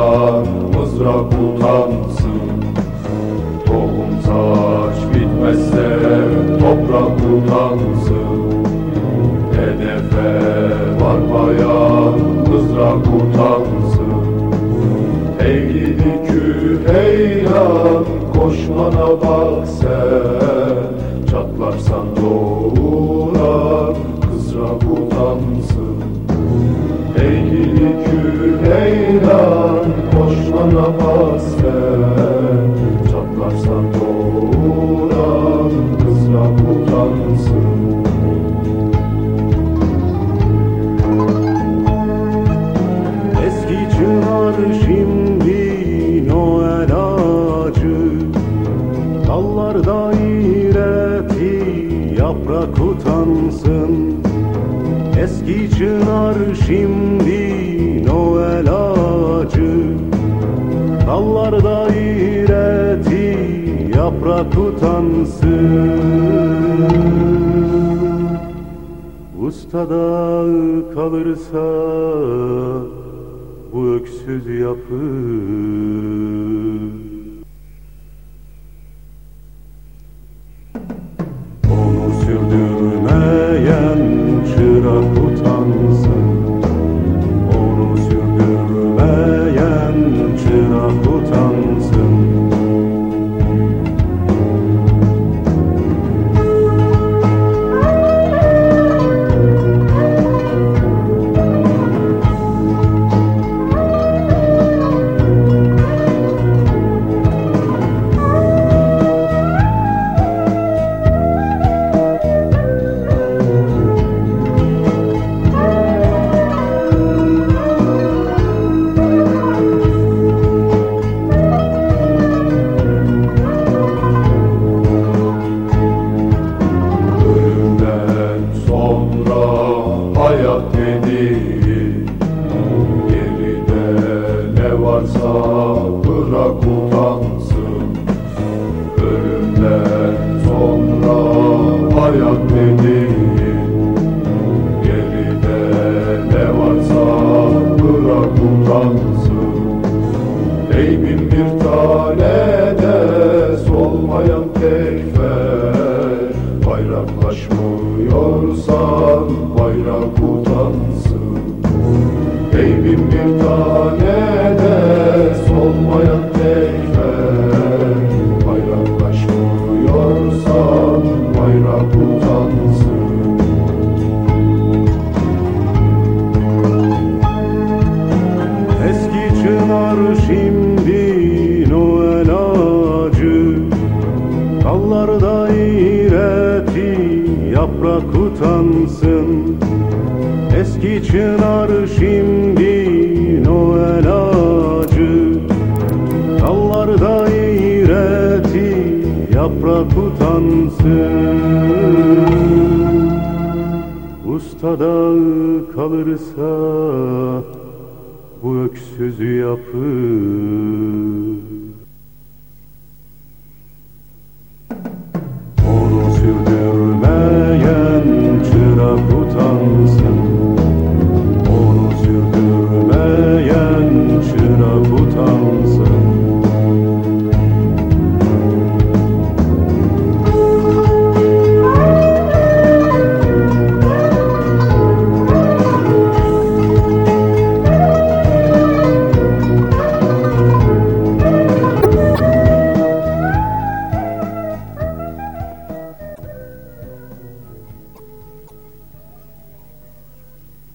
Mızrak, mızrak utansın. Tohum saç bitmezse toprak utansın. Hedefe varmayan mızrak utansın. Eğrili küheyran koşmana bak sen. Çatlarsan doğuran kızrak utansın. Eğrili küheyran küheylan koşmana bak sen Çatlarsan doğuran kızrak utansın. Eski çınar şimdi Noel ağacı. Dallarda iğreti yaprak utansın. Eski çınar şimdi Dallarda iğreti yaprak utansın. Ustada kalırsa bu öksüz yapı hayat dediğin Geride ne varsa bırak utansın. Ölümden sonra hayat dediğin Geride ne varsa bırak utansın. Ey bin bir tane Bayraklaşmıyorsan bayrak utansın Ey bin bir tane de solmayan tekfer Bayraklaşmıyorsan bayrak utansın Eski çınar şimdi yaprak utansın. Eski çınar şimdi Noel ağacı. Dallarda iğreti yaprak utansın. Ustada kalırsa bu öksüz yapı